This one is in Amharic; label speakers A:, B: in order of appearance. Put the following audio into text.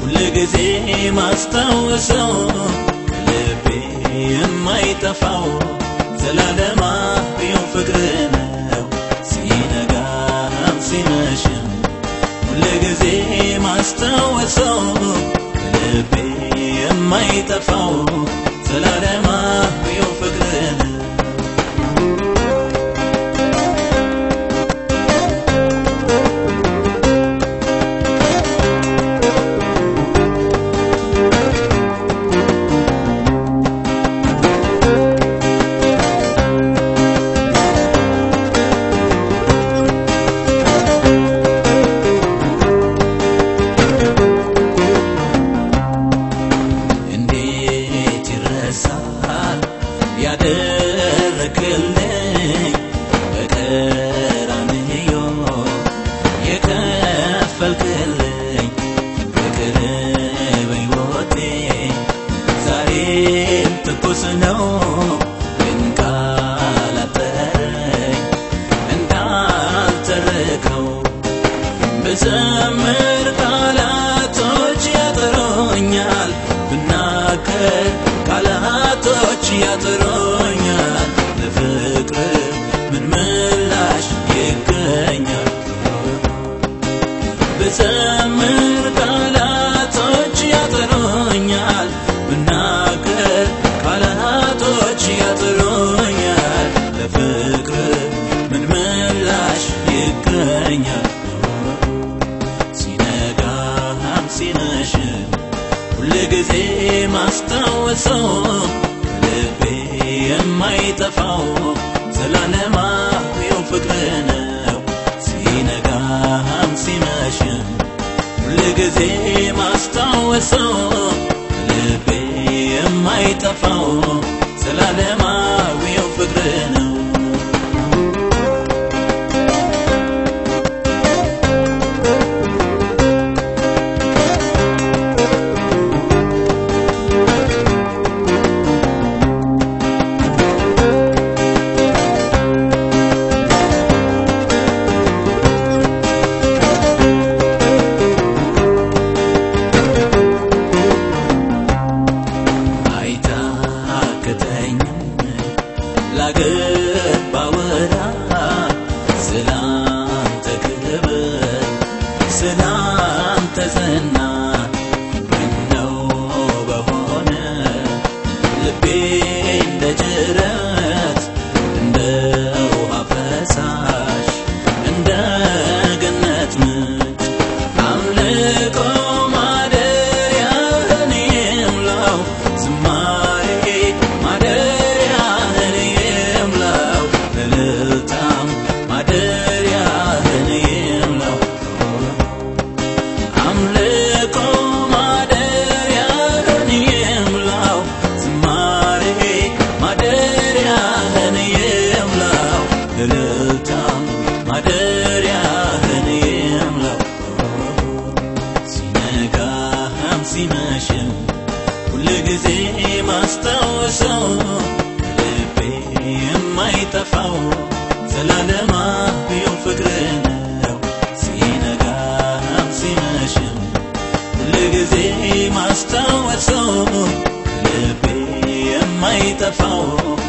A: ሁልጊዜ ማስታወሰው ከልቤ የማይጠፋው ዘላለማዊው ፍቅር ነው። ሲነጋም ሲመሽም ሁልጊዜ ማስታወሰው ከልቤ የማይጠፋው ዘላለማዊው ዛሬም ትኩስ ነው ግን ቃል አጠረኝ እንዳልተረከው ብዘምር ቃላቶች ያጥሮኛል ብናገር ቃላቶች ያጥሮኛል ለፍቅር ምን ምላሽ ይገኛል? ብዘምር ማስታወሰው ከልቤ የማይጠፋው ዘላለማዊው ፍቅር ነው። ሲነጋም ሲመሽም ሁልጊዜ ማስታወሰው ከልቤ የማይጠፋው ዘላለማዊው ስላንተ ዝና እልልታም ማደሪያህን ይምላው ሲነጋም ሲመሽም ሁልጊዜ ማስታወሰው ልቤ የማይጠፋው ዘላለማዊው ፍቅር ነው። ሲነጋም ማስታወሰው ልቤ የማይጠፋው